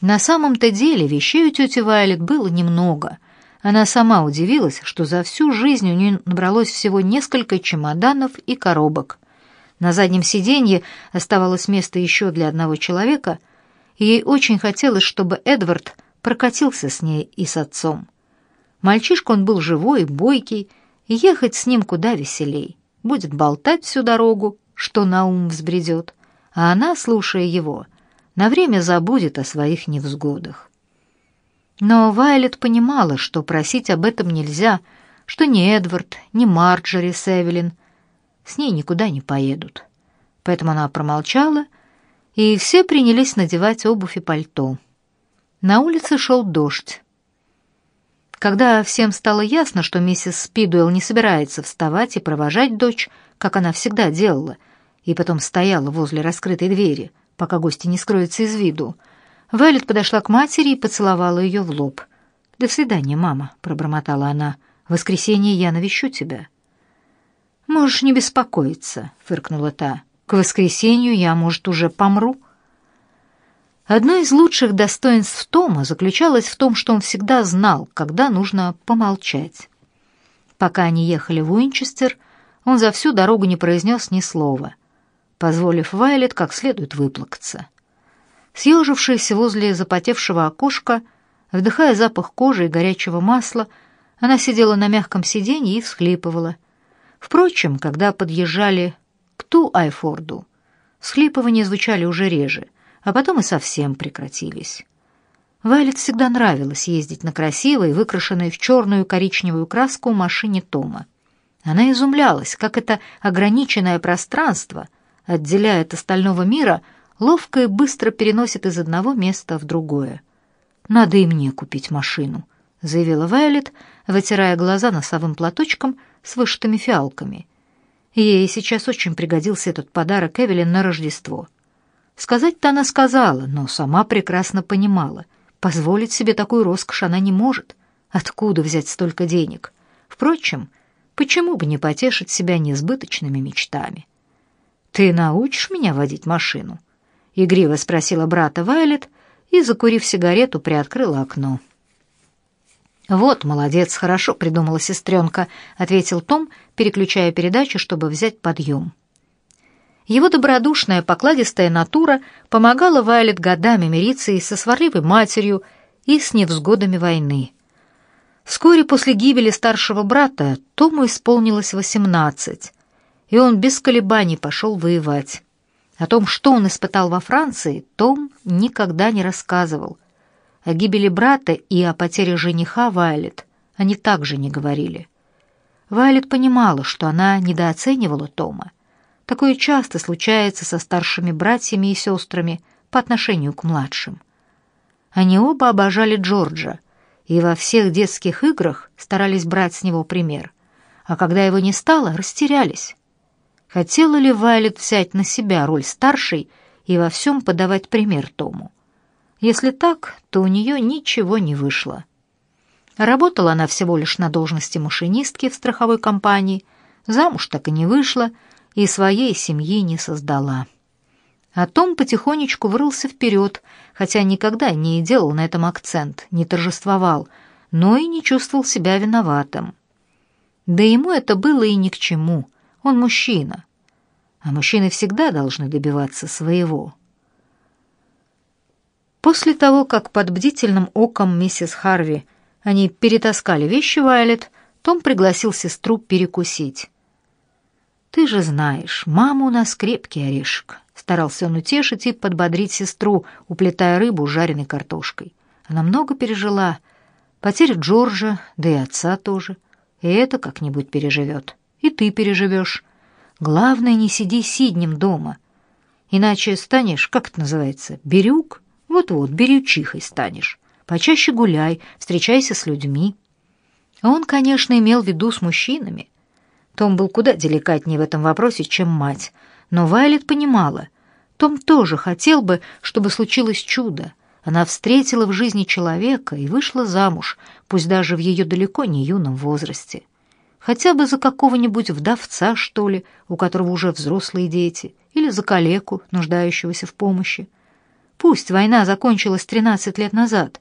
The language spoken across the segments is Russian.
На самом-то деле вещей у тети Вайлет было немного. Она сама удивилась, что за всю жизнь у нее набралось всего несколько чемоданов и коробок. На заднем сиденье оставалось место еще для одного человека, и ей очень хотелось, чтобы Эдвард прокатился с ней и с отцом. Мальчишка он был живой, бойкий, и ехать с ним куда веселей. Будет болтать всю дорогу, что на ум взбредет, а она, слушая его, на время забудет о своих невзгодах. Но Вайлет понимала, что просить об этом нельзя, что ни Эдвард, ни Марджори с с ней никуда не поедут. Поэтому она промолчала, и все принялись надевать обувь и пальто. На улице шел дождь. Когда всем стало ясно, что миссис Спидуэлл не собирается вставать и провожать дочь, как она всегда делала, и потом стояла возле раскрытой двери, пока гости не скроются из виду, Вайлет подошла к матери и поцеловала ее в лоб. «До свидания, мама», — пробормотала она. «В воскресенье я навещу тебя». «Можешь не беспокоиться», — фыркнула та. «К воскресенью я, может, уже помру». Одно из лучших достоинств Тома заключалось в том, что он всегда знал, когда нужно помолчать. Пока они ехали в Уинчестер, он за всю дорогу не произнес ни слова, позволив Вайлет как следует выплакаться. Съежившись возле запотевшего окошка, вдыхая запах кожи и горячего масла, она сидела на мягком сиденье и всхлипывала. Впрочем, когда подъезжали к Ту-Айфорду, всхлипывания звучали уже реже — а потом и совсем прекратились. Вайлет всегда нравилось ездить на красивой, выкрашенной в черную коричневую краску машине Тома. Она изумлялась, как это ограниченное пространство отделяет остального мира, ловко и быстро переносит из одного места в другое. «Надо и мне купить машину», — заявила Вайлет, вытирая глаза носовым платочком с вышитыми фиалками. Ей сейчас очень пригодился этот подарок Эвелин на Рождество — Сказать-то она сказала, но сама прекрасно понимала. Позволить себе такую роскошь она не может. Откуда взять столько денег? Впрочем, почему бы не потешить себя несбыточными мечтами? «Ты научишь меня водить машину?» — игриво спросила брата Вайлет и, закурив сигарету, приоткрыла окно. «Вот, молодец, хорошо придумала сестренка», — ответил Том, переключая передачу, чтобы взять подъем. Его добродушная, покладистая натура помогала Вайлет годами мириться и со сварливой матерью, и с невзгодами войны. Вскоре после гибели старшего брата Тому исполнилось восемнадцать, и он без колебаний пошел воевать. О том, что он испытал во Франции, Том никогда не рассказывал. О гибели брата и о потере жениха Вайлет они также не говорили. Вайлет понимала, что она недооценивала Тома, Такое часто случается со старшими братьями и сестрами по отношению к младшим. Они оба обожали Джорджа и во всех детских играх старались брать с него пример, а когда его не стало, растерялись. Хотела ли Вайлет взять на себя роль старшей и во всем подавать пример Тому? Если так, то у нее ничего не вышло. Работала она всего лишь на должности машинистки в страховой компании, замуж так и не вышла, и своей семьи не создала. А Том потихонечку врылся вперед, хотя никогда не делал на этом акцент, не торжествовал, но и не чувствовал себя виноватым. Да ему это было и ни к чему, он мужчина. А мужчины всегда должны добиваться своего. После того, как под бдительным оком миссис Харви они перетаскали вещи Вайлет, том пригласил сестру перекусить. «Ты же знаешь, мама у нас крепкий орешек», — старался он утешить и подбодрить сестру, уплетая рыбу жареной картошкой. Она много пережила. Потеря Джорджа, да и отца тоже. И это как-нибудь переживет. И ты переживешь. Главное, не сиди сиднем дома. Иначе станешь, как это называется, берюк? Вот-вот, берючихой станешь. Почаще гуляй, встречайся с людьми. Он, конечно, имел в виду с мужчинами — том был куда деликатнее в этом вопросе, чем мать. Но Вайлет понимала. Том тоже хотел бы, чтобы случилось чудо. Она встретила в жизни человека и вышла замуж, пусть даже в ее далеко не юном возрасте. Хотя бы за какого-нибудь вдовца, что ли, у которого уже взрослые дети, или за калеку, нуждающегося в помощи. Пусть война закончилась 13 лет назад,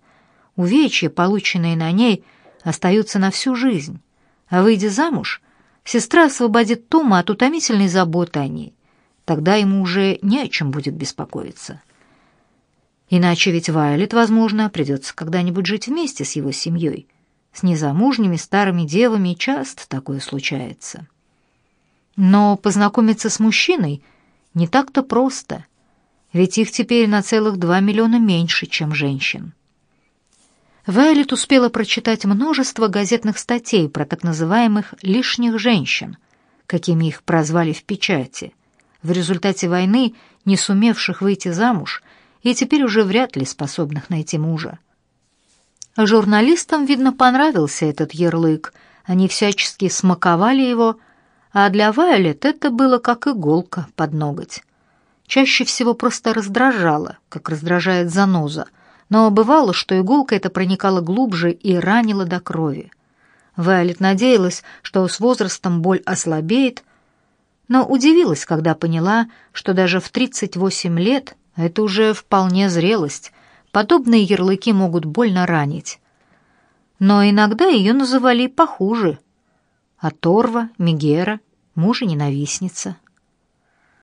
увечья, полученные на ней, остаются на всю жизнь. А выйдя замуж, сестра освободит Тома от утомительной заботы о ней. Тогда ему уже не о чем будет беспокоиться. Иначе ведь Вайолет, возможно, придется когда-нибудь жить вместе с его семьей. С незамужними старыми девами часто такое случается. Но познакомиться с мужчиной не так-то просто, ведь их теперь на целых два миллиона меньше, чем женщин. Вайолет успела прочитать множество газетных статей про так называемых «лишних женщин», какими их прозвали в печати, в результате войны, не сумевших выйти замуж и теперь уже вряд ли способных найти мужа. Журналистам, видно, понравился этот ярлык, они всячески смаковали его, а для Вайолет это было как иголка под ноготь. Чаще всего просто раздражало, как раздражает заноза, но бывало, что иголка эта проникала глубже и ранила до крови. Вайолет надеялась, что с возрастом боль ослабеет, но удивилась, когда поняла, что даже в 38 лет это уже вполне зрелость. Подобные ярлыки могут больно ранить. Но иногда ее называли похуже. Оторва, Мегера, мужа-ненавистница.